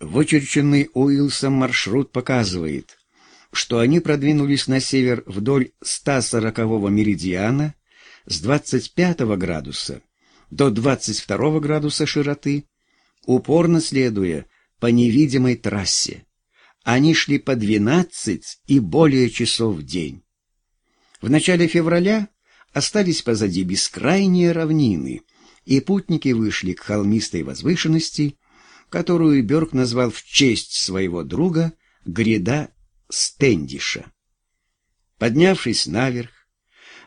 Вычерченный Уилсом маршрут показывает, что они продвинулись на север вдоль 140-го меридиана с 25 градуса до 22 градуса широты, упорно следуя по невидимой трассе. Они шли по 12 и более часов в день. В начале февраля остались позади бескрайние равнины, и путники вышли к холмистой возвышенности, которую Бёрк назвал в честь своего друга гряда Стендиша. Поднявшись наверх,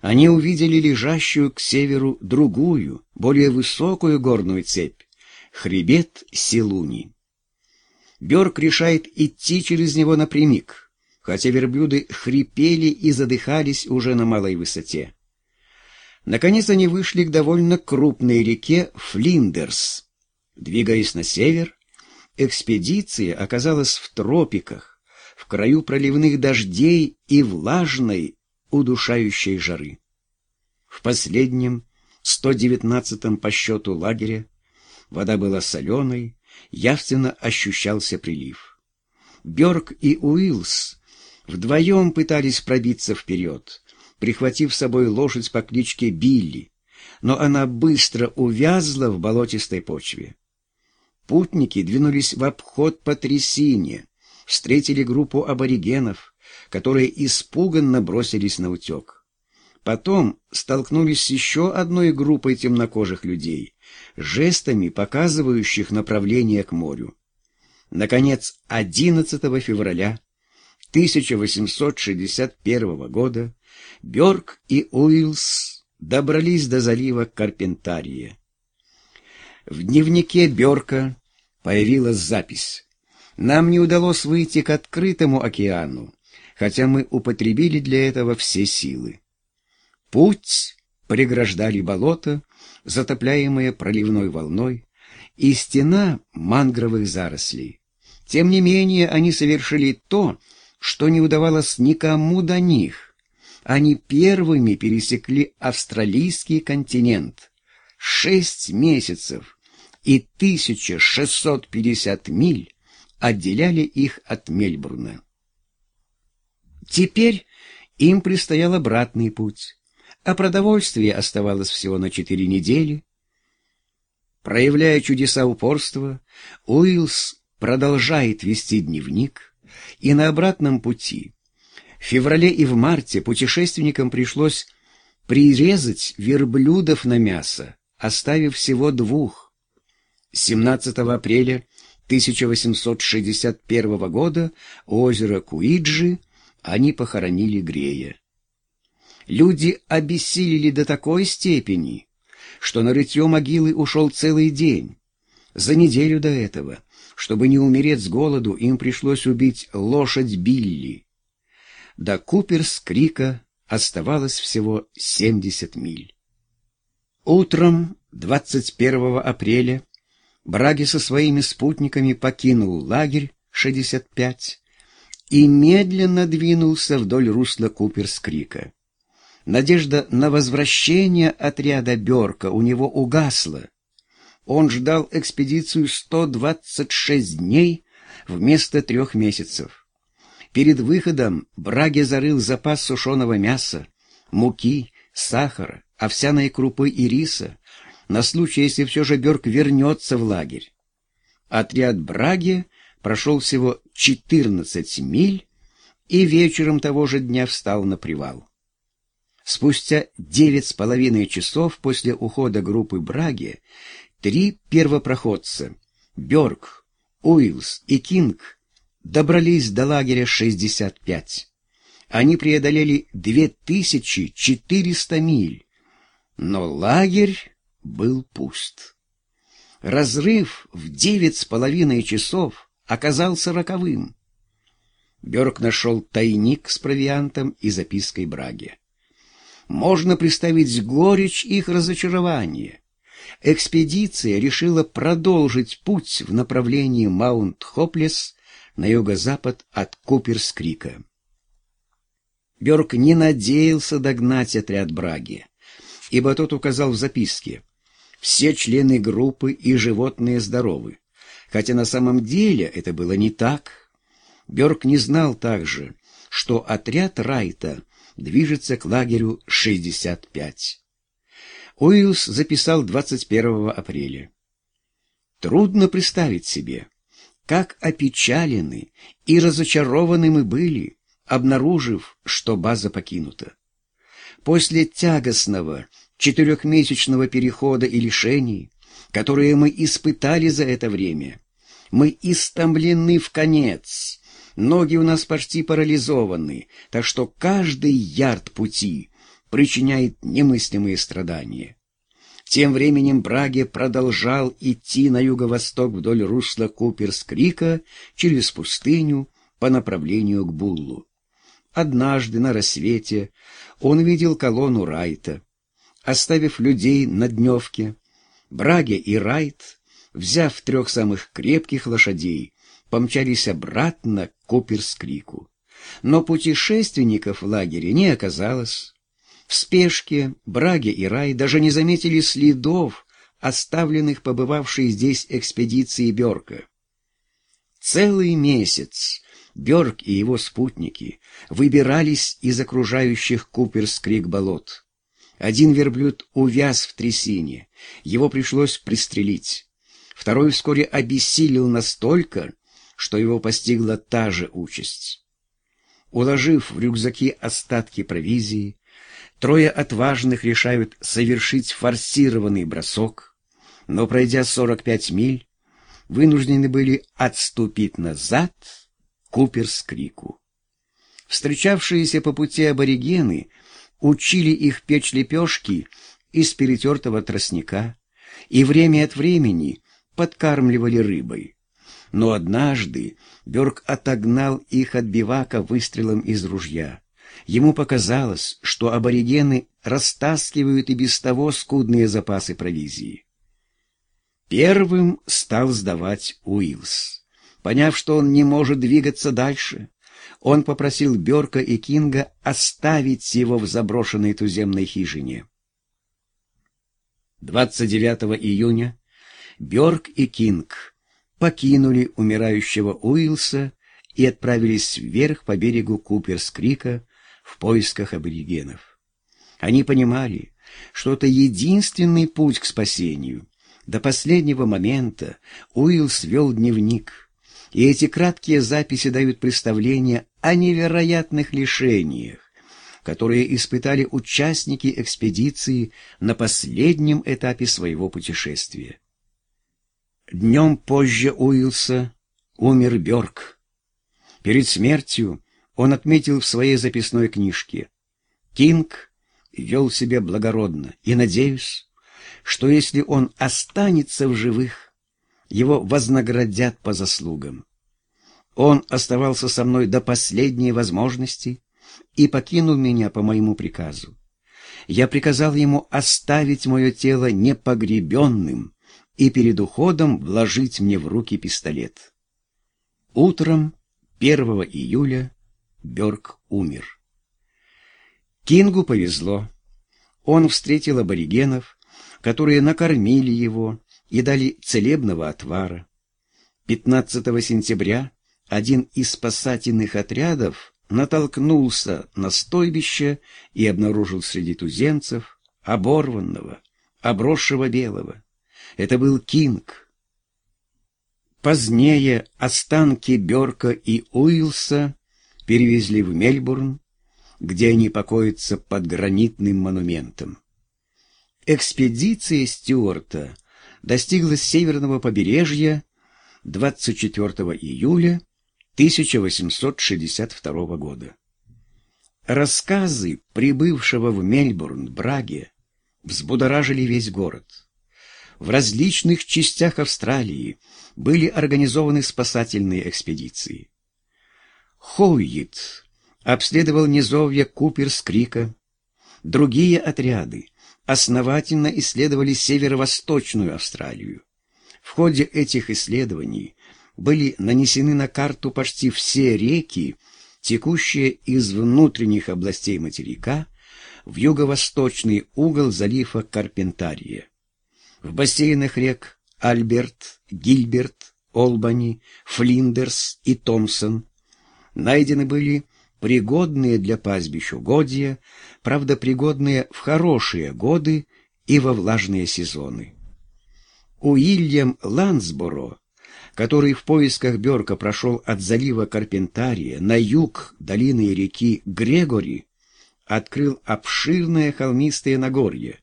они увидели лежащую к северу другую, более высокую горную цепь — хребет Силуни. Бёрк решает идти через него напрямик, хотя верблюды хрипели и задыхались уже на малой высоте. Наконец они вышли к довольно крупной реке Флиндерс. Двигаясь на север, экспедиция оказалась в тропиках, в краю проливных дождей и влажной, удушающей жары. В последнем, 119-м по счету лагере, вода была соленой, явственно ощущался прилив. Бёрк и Уилс вдвоем пытались пробиться вперед, прихватив с собой лошадь по кличке Билли, но она быстро увязла в болотистой почве. Путники двинулись в обход по трясине, встретили группу аборигенов, которые испуганно бросились на утек. Потом столкнулись с еще одной группой темнокожих людей, жестами показывающих направление к морю. Наконец, 11 февраля 1861 года Бёрк и Уилс добрались до залива Карпентария. В дневнике Бёрка появилась запись. «Нам не удалось выйти к открытому океану, хотя мы употребили для этого все силы. Путь преграждали болото, затопляемое проливной волной, и стена мангровых зарослей. Тем не менее, они совершили то, что не удавалось никому до них. Они первыми пересекли австралийский континент. Шесть месяцев и 1650 миль отделяли их от Мельбурна. Теперь им предстоял обратный путь, а продовольствие оставалось всего на четыре недели. Проявляя чудеса упорства, Уиллс продолжает вести дневник, и на обратном пути в феврале и в марте путешественникам пришлось прирезать верблюдов на мясо, оставив всего двух. 17 апреля 1861 года озеро Куиджи они похоронили Грея. Люди обессилели до такой степени, что на рытье могилы ушел целый день. За неделю до этого, чтобы не умереть с голоду, им пришлось убить лошадь Билли. До Куперс-Крика оставалось всего 70 миль. Утром 21 апреля Браги со своими спутниками покинул лагерь 65 и медленно двинулся вдоль русла Куперс-Крика. Надежда на возвращение отряда Берка у него угасла. Он ждал экспедицию 126 дней вместо трех месяцев. Перед выходом Браге зарыл запас сушеного мяса, муки, сахара, овсяной крупы и риса, на случай, если все же Берк вернется в лагерь. Отряд Браги прошел всего 14 миль и вечером того же дня встал на привал. Спустя девять с половиной часов после ухода группы Браги три первопроходца — Бёрк, Уиллс и Кинг — добрались до лагеря 65. Они преодолели 2400 миль, но лагерь был пуст. Разрыв в девять с половиной часов оказался роковым. Бёрк нашел тайник с провиантом и запиской Браге. Можно представить горечь их разочарования. Экспедиция решила продолжить путь в направлении Маунт-Хоплес на юго-запад от Куперскрика. Бёрк не надеялся догнать отряд Браги, ибо тот указал в записке «Все члены группы и животные здоровы. хотя на самом деле это было не так. Бёрк не знал также, что отряд Райта движется к лагерю 65. Уиллс записал 21 апреля. Трудно представить себе, как опечалены и разочарованы мы были, обнаружив, что база покинута. После тягостного четырехмесячного перехода и лишений, которые мы испытали за это время, мы истомлены в конец, ноги у нас почти парализованы, так что каждый ярд пути причиняет немыслимые страдания. Тем временем Браге продолжал идти на юго-восток вдоль русла Куперс-Крика через пустыню по направлению к Буллу. Однажды на рассвете он видел колонну Райта. Оставив людей на дневке, Браге и Райт, взяв трех самых крепких лошадей, помчались обратно к Куперс-Крику. Но путешественников в лагере не оказалось. В спешке Браге и Рай даже не заметили следов, оставленных побывавшей здесь экспедицией Бёрка. Целый месяц Бёрк и его спутники выбирались из окружающих Куперскрик болот. Один верблюд увяз в трясине, его пришлось пристрелить. Второй вскоре обессилел настолько, что его постигла та же участь. Уложив в рюкзаки остатки провизии, Трое отважных решают совершить форсированный бросок, но, пройдя 45 миль, вынуждены были отступить назад Куперс крику. Встречавшиеся по пути аборигены учили их печь лепешки из перетертого тростника и время от времени подкармливали рыбой. Но однажды Бёрк отогнал их от бивака выстрелом из ружья. Ему показалось, что аборигены растаскивают и без того скудные запасы провизии. Первым стал сдавать Уиллс. Поняв, что он не может двигаться дальше, он попросил Бёрка и Кинга оставить его в заброшенной туземной хижине. 29 июня Бёрк и Кинг покинули умирающего Уиллса и отправились вверх по берегу Куперс-Крика в поисках аборигенов. Они понимали, что это единственный путь к спасению. До последнего момента Уиллс вел дневник, и эти краткие записи дают представление о невероятных лишениях, которые испытали участники экспедиции на последнем этапе своего путешествия. Днем позже Уиллса умер Бёрк. Перед смертью он отметил в своей записной книжке. Кинг вел себя благородно, и надеюсь, что если он останется в живых, его вознаградят по заслугам. Он оставался со мной до последней возможности и покинул меня по моему приказу. Я приказал ему оставить мое тело непогребенным и перед уходом вложить мне в руки пистолет. Утром 1 июля Бёрк умер. Кингу повезло. Он встретил аборигенов, которые накормили его и дали целебного отвара. 15 сентября один из спасательных отрядов натолкнулся на стойбище и обнаружил среди туземцев оборванного, обросшего белого. Это был Кинг. Позднее останки Бёрка и Уилса перевезли в Мельбурн, где они покоятся под гранитным монументом. Экспедиция Стюарта достигла северного побережья 24 июля 1862 года. Рассказы прибывшего в Мельбурн Браге взбудоражили весь город. В различных частях Австралии были организованы спасательные экспедиции. Хоуит обследовал низовья Куперс-Крика. Другие отряды основательно исследовали северо-восточную Австралию. В ходе этих исследований были нанесены на карту почти все реки, текущие из внутренних областей материка в юго-восточный угол залива Карпентария. В бассейнах рек Альберт, Гильберт, Олбани, Флиндерс и Томпсон. Найдены были пригодные для пастбищ угодья, правда, пригодные в хорошие годы и во влажные сезоны. Уильям Лансборо, который в поисках Берка прошел от залива Карпентария на юг долины реки Грегори, открыл обширное холмистое Нагорье,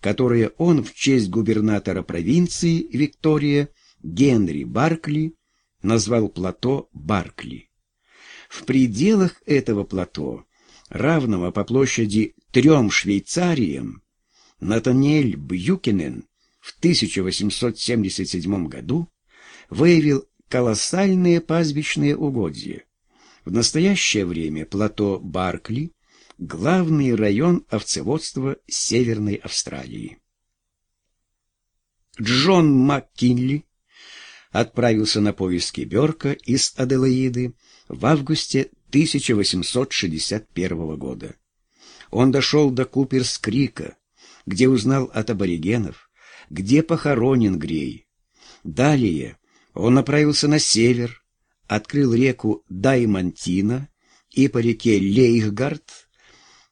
которое он в честь губернатора провинции Виктория Генри Баркли назвал плато Баркли. В пределах этого плато, равного по площади трем Швейцариям, Натаниэль Бьюкинен в 1877 году выявил колоссальные пастбищные угодья. В настоящее время плато Баркли – главный район овцеводства Северной Австралии. Джон МакКинли отправился на поиски Берка из Аделаиды в августе 1861 года. Он дошел до Куперс-Крика, где узнал от аборигенов, где похоронен Грей. Далее он направился на север, открыл реку Даймантина и по реке Лейхгард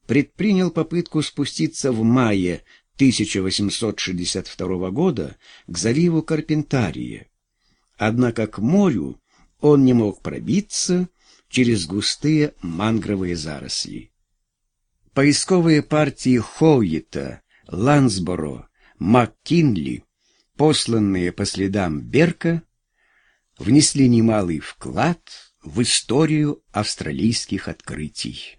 предпринял попытку спуститься в мае 1862 года к заливу Карпентария. Однако к морю он не мог пробиться через густые мангровые заросли. Поисковые партии Хоуита, Лансборо, МакКинли, посланные по следам Берка, внесли немалый вклад в историю австралийских открытий.